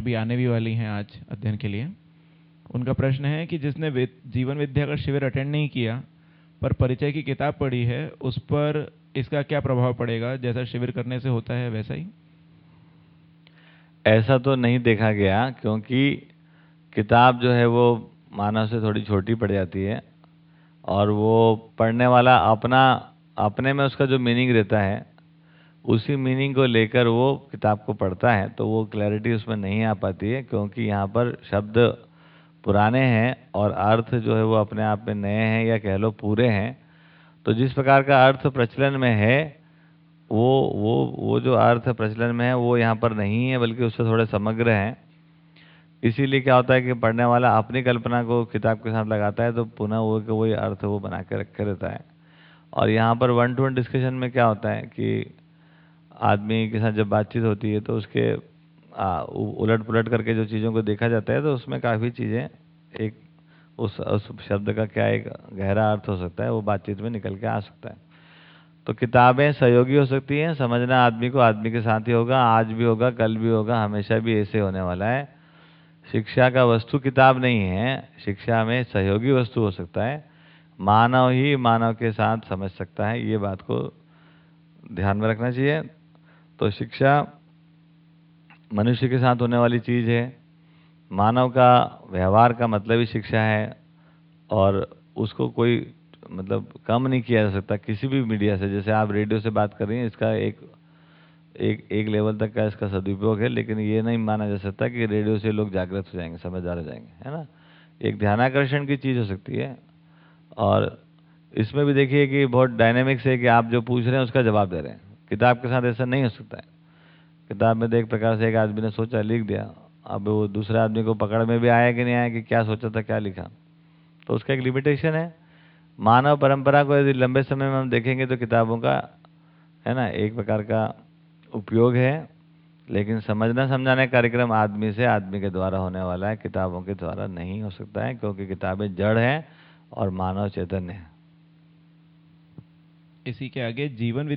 अभी आने भी वाली हैं आज अध्ययन के लिए। उनका प्रश्न है कि जिसने जीवन विद्या का शिविर अटेंड नहीं किया, पर परिचय की किताब पढ़ी है, उस पर इसका क्या प्रभाव पड़ेगा? जैसा शिविर करने से होता है, वैसा ही। ऐसा तो नहीं देखा गया, क्योंकि किताब जो है वो मानव से थोड़ी छोटी पड़ जाती है, और वो पढ़ने वाला अपना, अपने में उसका जो मीनिंग रहता है उसी मीनिंग को लेकर वो किताब को पढ़ता है तो वो क्लैरिटी उसमें नहीं आ पाती है, क्योंकि यहाँ पर शब्द पुराने हैं और अर्थ जो है वो अपने आप में नए हैं या कह लो पूरे हैं। तो जिस प्रकार का अर्थ प्रचलन में है, वो वो वो जो अर्थ प्रचलन में है, वो यहाँ पर नहीं है, बल्कि उससे थोड़े समग्र हैं। इसीलिए क्या होता है कि पढ़ने वाला अपनी कल्पना को किताब के साथ लगाता है तो पुनः वो के वही अर्थ वो बना के रखे रहता है। और यहाँ पर वन टू वन डिस्कशन में क्या होता है कि आदमी के साथ जब बातचीत होती है तो उसके उलट पुलट करके जो चीज़ों को देखा जाता है तो उसमें काफ़ी चीज़ें, एक, उस उस शब्द का क्या एक गहरा अर्थ हो सकता है, वो बातचीत में निकल के आ सकता है। तो किताबें सहयोगी हो सकती हैं, समझना आदमी को आदमी के साथ ही होगा, आज भी होगा, कल भी होगा, हमेशा भी ऐसे होने वाला है। शिक्षा का वस्तु किताब नहीं है, शिक्षा में सहयोगी वस्तु हो सकता है, मानव ही मानव के साथ समझ सकता है, ये बात को ध्यान में रखना चाहिए। तो शिक्षा मनुष्य के साथ होने वाली चीज़ है। मानव का व्यवहार का मतलब ही शिक्षा है और उसको कोई मतलब कम नहीं किया जा सकता किसी भी मीडिया से। जैसे आप रेडियो से बात कर रही हैं, इसका एक एक एक लेवल तक का इसका सदुपयोग है, लेकिन ये नहीं माना जा सकता कि रेडियो से लोग जागृत हो जाएँगे, समझदार हो जाएँगे, है ना? एक ध्यानाकर्षण की चीज़ हो सकती है। और इसमें भी देखिए कि बहुत डायनेमिक्स है कि आप जो पूछ रहे हैं उसका जवाब दे रहे हैं। किताब के साथ ऐसा नहीं हो सकता है। किताब में तो एक प्रकार से एक आदमी ने सोचा, लिख दिया। अब वो दूसरे आदमी को पकड़ में भी आया कि नहीं आया कि क्या सोचा था, क्या लिखा। तो उसका एक लिमिटेशन है। मानव परंपरा को यदि लंबे समय में हम देखेंगे तो किताबों का, है ना, एक प्रकार का उपयोग है। लेकिन समझना, समझाने कार्यक्रम आदमी से आदमी के द्वारा होने वाला है। किताबों के द्वारा नहीं हो सकता है, क्योंकि किताबें जड़ हैं और मानव चैतन्य है। इसी के आगे जीवन